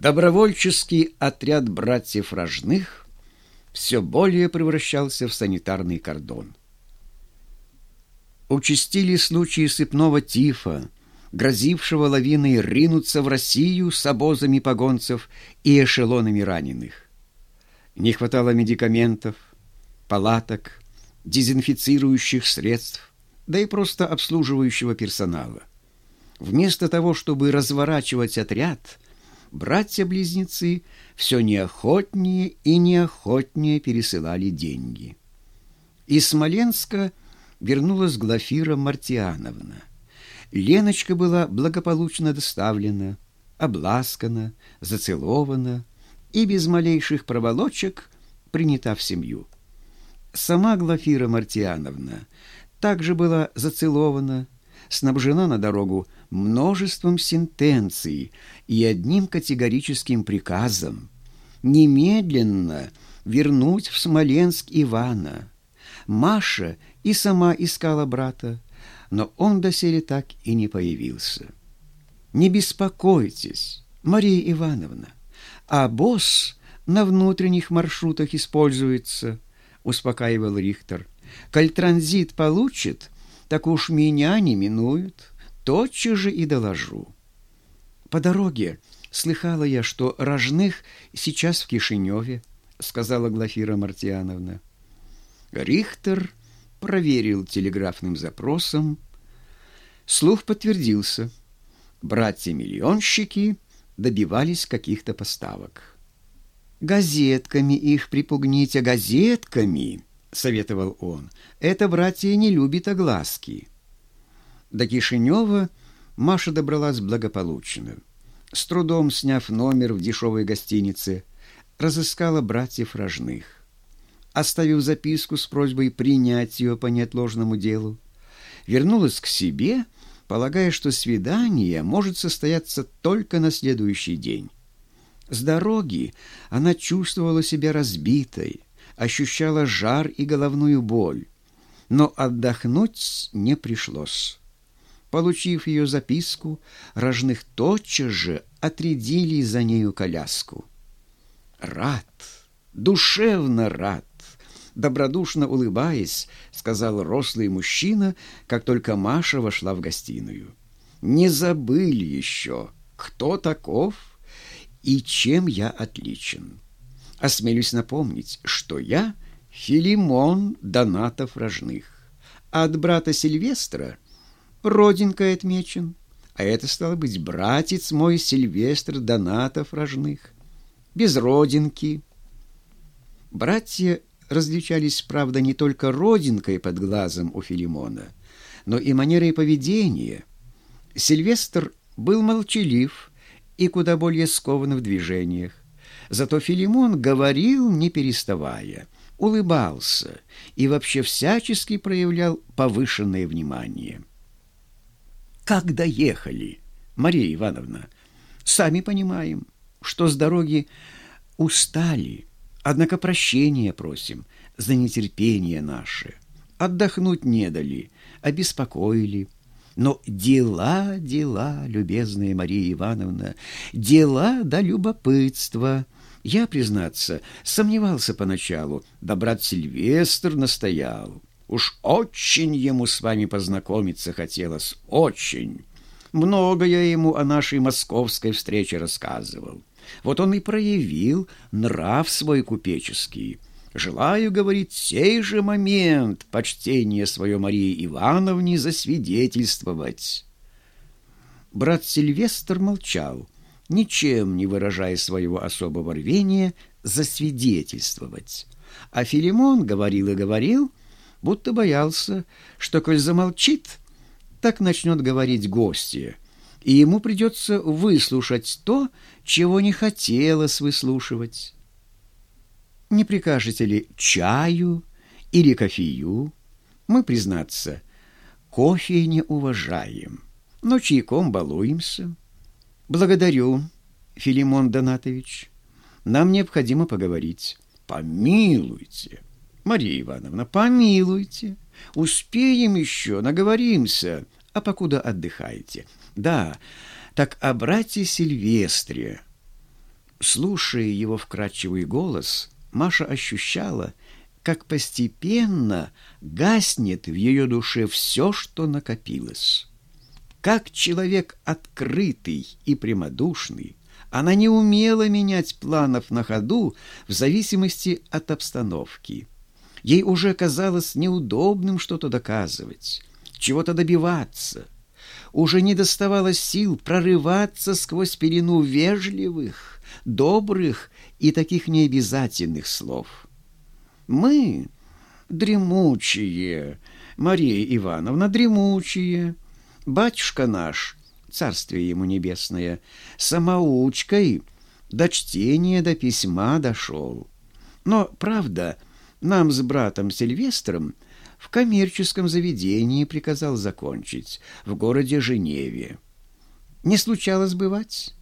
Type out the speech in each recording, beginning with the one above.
Добровольческий отряд братьев Рожных все более превращался в санитарный кордон. Участили случаи сыпного тифа, грозившего лавиной ринуться в Россию с обозами погонцев и эшелонами раненых. Не хватало медикаментов, палаток, дезинфицирующих средств, да и просто обслуживающего персонала. Вместо того, чтобы разворачивать отряд, братья-близнецы все неохотнее и неохотнее пересылали деньги. Из Смоленска вернулась Глафира Мартиановна. Леночка была благополучно доставлена, обласкана, зацелована и без малейших проволочек принята в семью. Сама Глафира Мартиановна также была зацелована, снабжена на дорогу множеством сентенций и одним категорическим приказом немедленно вернуть в Смоленск Ивана. Маша и сама искала брата, но он доселе так и не появился. «Не беспокойтесь, Мария Ивановна, а босс на внутренних маршрутах используется», — успокаивал Рихтер. «Коль транзит получит, так уж меня не минуют, тотчас же и доложу. По дороге слыхала я, что Рожных сейчас в Кишиневе, сказала Глафира Мартьяновна. Рихтер проверил телеграфным запросом. Слух подтвердился. Братья-миллионщики добивались каких-то поставок. «Газетками их припугните, газетками!» — советовал он. «Это братья не любит огласки». До Кишинева Маша добралась благополучно. С трудом сняв номер в дешевой гостинице, разыскала братьев Рожных. Оставив записку с просьбой принять ее по неотложному делу, вернулась к себе, полагая, что свидание может состояться только на следующий день. С дороги она чувствовала себя разбитой, ощущала жар и головную боль, но отдохнуть не пришлось. Получив ее записку, рожных тотчас же отрядили за нею коляску. «Рад, душевно рад!» Добродушно улыбаясь, сказал рослый мужчина, как только Маша вошла в гостиную. «Не забыли еще, кто таков и чем я отличен?» Осмелюсь напомнить, что я Филимон Донатов Рожных, а от брата Сильвестра родинкой отмечен, а это, стало быть, братец мой Сильвестр Донатов Рожных, без родинки. Братья различались, правда, не только родинкой под глазом у Филимона, но и манерой поведения. Сильвестр был молчалив и куда более скован в движениях. Зато Филимон говорил, не переставая, улыбался и вообще всячески проявлял повышенное внимание. «Как доехали, Мария Ивановна? Сами понимаем, что с дороги устали, однако прощения просим за нетерпение наше. Отдохнуть не дали, обеспокоили». Но дела, дела, любезная Мария Ивановна, дела да любопытства — я, признаться, сомневался поначалу, да брат Сильвестр настоял. Уж очень ему с вами познакомиться хотелось, очень. Много я ему о нашей московской встрече рассказывал. Вот он и проявил нрав свой купеческий. Желаю, говорить сей же момент почтение свое Марии Ивановне засвидетельствовать. Брат Сильвестр молчал, ничем не выражая своего особого рвения засвидетельствовать. А Филимон говорил и говорил, будто боялся, что, коль замолчит, так начнет говорить гостья, и ему придется выслушать то, чего не хотелось выслушивать. Не прикажете ли чаю или кофею? Мы, признаться, кофе не уважаем, но чайком балуемся. Благодарю, Филимон Донатович. Нам необходимо поговорить. Помилуйте, Мария Ивановна, помилуйте. Успеем еще, наговоримся, а покуда отдыхайте. Да, так о брате Сильвестре. Слушая его вкрадчивый голос, Маша ощущала, как постепенно гаснет в ее душе все, что накопилось. Как человек открытый и прямодушный, она не умела менять планов на ходу в зависимости от обстановки. Ей уже казалось неудобным что-то доказывать, чего-то добиваться. Уже не доставало сил прорываться сквозь пелену вежливых, добрых и таких необязательных слов. Мы дремучие, Мария Ивановна, дремучие. Батюшка наш, царствие ему небесное, самоучкой до чтения, до письма дошел. Но, правда, нам с братом Сильвестром в коммерческом заведении приказал закончить, в городе Женеве. Не случалось бывать.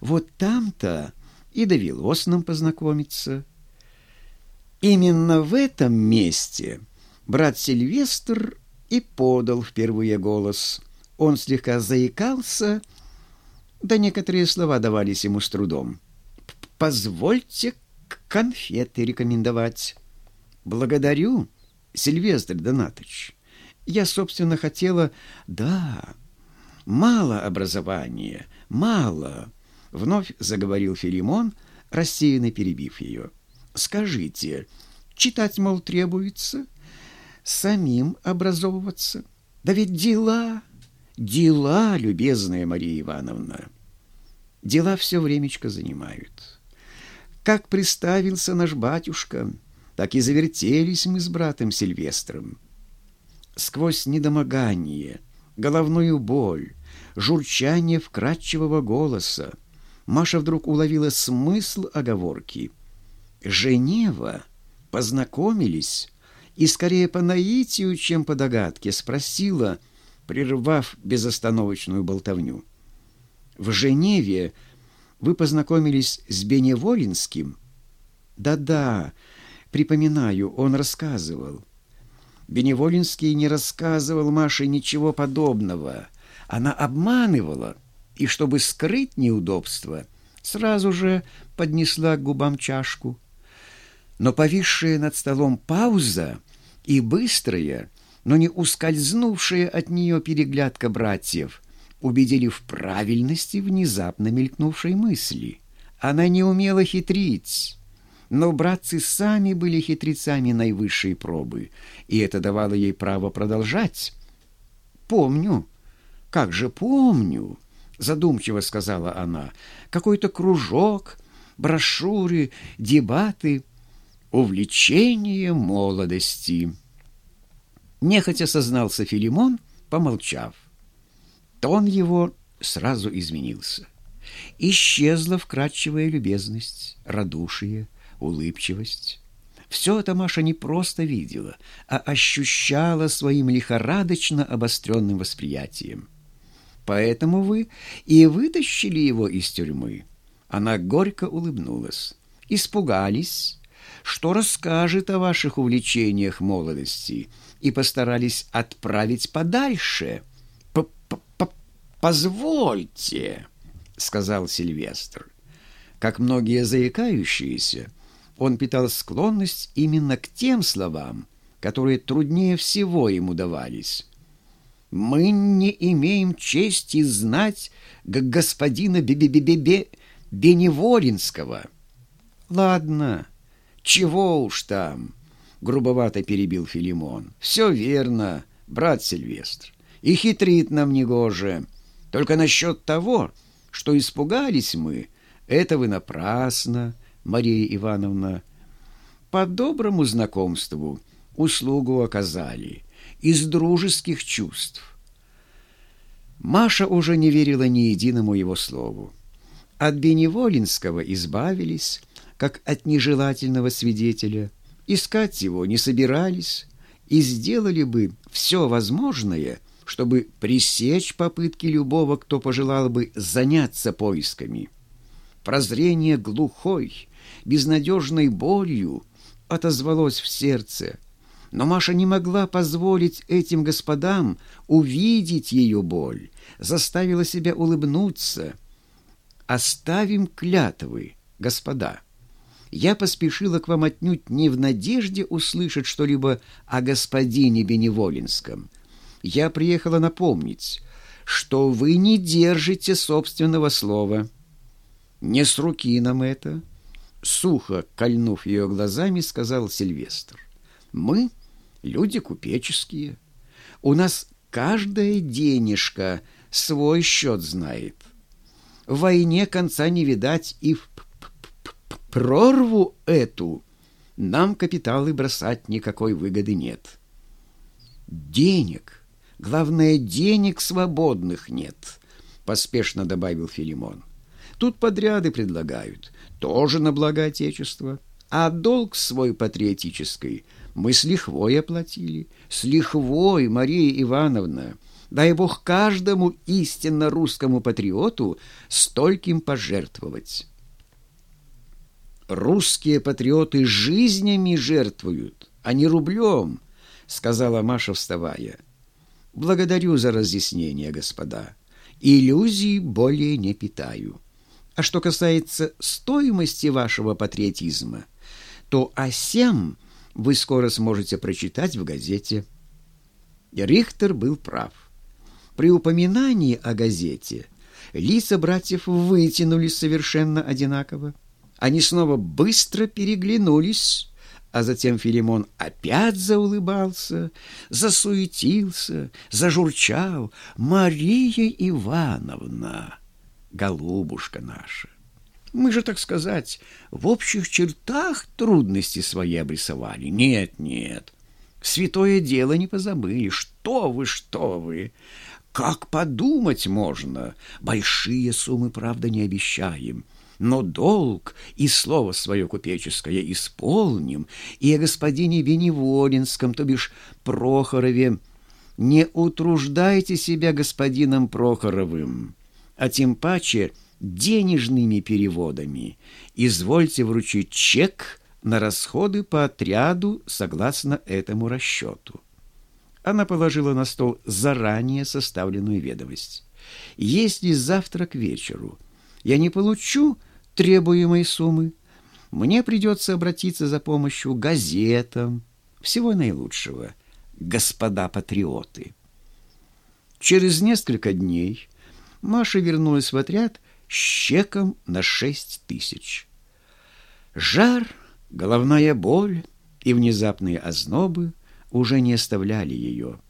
Вот там-то и довелось нам познакомиться. Именно в этом месте брат Сильвестр и подал впервые голос. Он слегка заикался, да некоторые слова давались ему с трудом. «Позвольте конфеты рекомендовать». «Благодарю, Сильвестр Донатович. Я, собственно, хотела... Да, мало образования, мало...» Вновь заговорил Филимон, рассеянно перебив ее. Скажите, читать, мол, требуется? Самим образовываться? Да ведь дела, дела, любезная Мария Ивановна. Дела все времечко занимают. Как приставился наш батюшка, так и завертелись мы с братом Сильвестром. Сквозь недомогание, головную боль, журчание вкрадчивого голоса Маша вдруг уловила смысл оговорки — Женева познакомились и скорее по наитию, чем по догадке, спросила, прервав безостановочную болтовню. «В Женеве вы познакомились с Беневолинским?» «Да-да, припоминаю, он рассказывал». Беневолинский не рассказывал Маше ничего подобного. Она обманывала, и, чтобы скрыть неудобство, сразу же поднесла к губам чашку но повисшая над столом пауза и быстрая, но не ускользнувшая от нее переглядка братьев убедили в правильности внезапно мелькнувшей мысли. Она не умела хитрить, но братцы сами были хитрецами наивысшей пробы, и это давало ей право продолжать. «Помню, как же помню!» — задумчиво сказала она. «Какой-то кружок, брошюры, дебаты» увлечение молодости. Нехотя сознался Филимон, помолчав. Тон его сразу изменился. Исчезла вкрадчивая любезность, радушие, улыбчивость. Все это Маша не просто видела, а ощущала своим лихорадочно обостренным восприятием. Поэтому вы и вытащили его из тюрьмы. Она горько улыбнулась. Испугались, что расскажет о ваших увлечениях молодости, и постарались отправить подальше. П -п -п «Позвольте», — сказал Сильвестр. Как многие заикающиеся, он питал склонность именно к тем словам, которые труднее всего ему давались. «Мы не имеем чести знать господина Бе-Бе-Бе-Бе Беневоринского». «Ладно», «Чего уж там!» — грубовато перебил Филимон. «Все верно, брат Сильвестр. И хитрит нам негоже. Только насчет того, что испугались мы, это вы напрасно, Мария Ивановна. По доброму знакомству услугу оказали, из дружеских чувств». Маша уже не верила ни единому его слову. От Беневолинского избавились, как от нежелательного свидетеля, искать его не собирались и сделали бы все возможное, чтобы пресечь попытки любого, кто пожелал бы заняться поисками. Прозрение глухой, безнадежной болью отозвалось в сердце, но Маша не могла позволить этим господам увидеть ее боль, заставила себя улыбнуться. «Оставим клятвы», господа, я поспешила к вам отнюдь не в надежде услышать что-либо о господине Беневолинском. Я приехала напомнить, что вы не держите собственного слова. Не с руки нам это, сухо кольнув ее глазами, сказал Сильвестр. Мы люди купеческие. У нас каждая денежка свой счет знает. В войне конца не видать и в прорву эту нам капиталы бросать никакой выгоды нет. Денег, главное, денег свободных нет, поспешно добавил Филимон. Тут подряды предлагают, тоже на благо Отечества. А долг свой патриотический мы с лихвой оплатили. С лихвой, Мария Ивановна. Дай Бог каждому истинно русскому патриоту стольким пожертвовать. «Русские патриоты жизнями жертвуют, а не рублем», — сказала Маша, вставая. «Благодарю за разъяснение, господа. Иллюзий более не питаю. А что касается стоимости вашего патриотизма, то о сем вы скоро сможете прочитать в газете». Рихтер был прав. При упоминании о газете лица братьев вытянулись совершенно одинаково. Они снова быстро переглянулись, а затем Филимон опять заулыбался, засуетился, зажурчал. «Мария Ивановна, голубушка наша, мы же, так сказать, в общих чертах трудности свои обрисовали. Нет, нет, святое дело не позабыли. Что вы, что вы!» Как подумать можно? Большие суммы, правда, не обещаем но долг и слово свое купеческое исполним, и о господине Беневолинском, то бишь Прохорове, не утруждайте себя господином Прохоровым, а тем паче денежными переводами. Извольте вручить чек на расходы по отряду согласно этому расчету. Она положила на стол заранее составленную ведомость. Если завтра к вечеру я не получу требуемой суммы, мне придется обратиться за помощью газетам. Всего наилучшего, господа патриоты. Через несколько дней Маша вернулась в отряд с чеком на шесть тысяч. Жар, головная боль и внезапные ознобы уже не оставляли ее.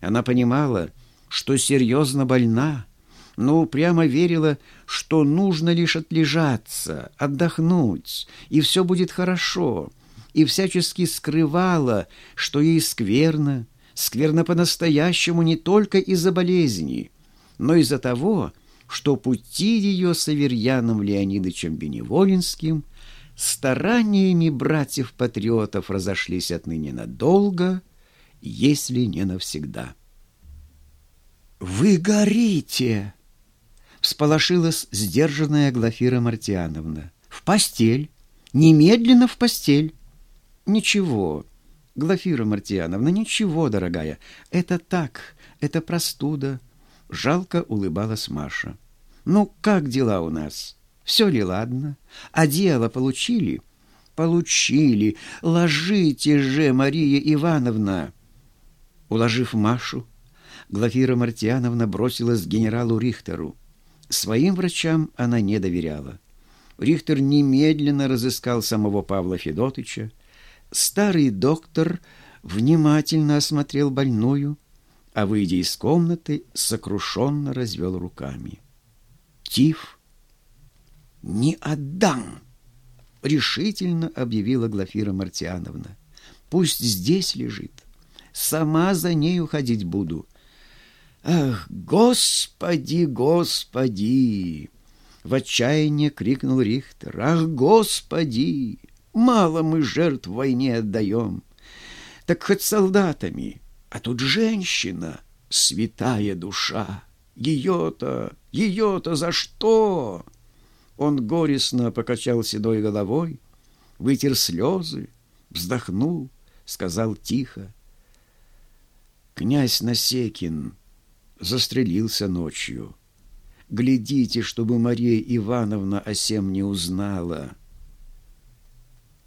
Она понимала, что серьезно больна, но упрямо верила, что нужно лишь отлежаться, отдохнуть, и все будет хорошо, и всячески скрывала, что ей скверно, скверно по-настоящему не только из-за болезни, но из-за того, что пути ее с Аверьяном Леонидовичем Беневолинским стараниями братьев-патриотов разошлись отныне надолго, если не навсегда. «Вы горите!» Всполошилась сдержанная Глафира Мартьяновна. «В постель! Немедленно в постель!» «Ничего, Глафира Мартьяновна, ничего, дорогая. Это так, это простуда». Жалко улыбалась Маша. «Ну, как дела у нас? Все ли ладно? А дело получили?» «Получили. Ложите же, Мария Ивановна!» Уложив Машу, Глафира Мартьяновна бросилась к генералу Рихтеру. Своим врачам она не доверяла. Рихтер немедленно разыскал самого Павла Федотыча. Старый доктор внимательно осмотрел больную, а, выйдя из комнаты, сокрушенно развел руками. «Тиф! Не отдам!» — решительно объявила Глафира Мартьяновна. «Пусть здесь лежит. Сама за ней уходить буду. «Ах, Господи, Господи!» В отчаянии крикнул Рихтер. «Ах, Господи! Мало мы жертв в войне отдаем. Так хоть солдатами, а тут женщина, святая душа. Ее-то, ее-то за что?» Он горестно покачал седой головой, вытер слезы, вздохнул, сказал тихо. «Князь Насекин!» Застрелился ночью. Глядите, чтобы Мария Ивановна о сем не узнала.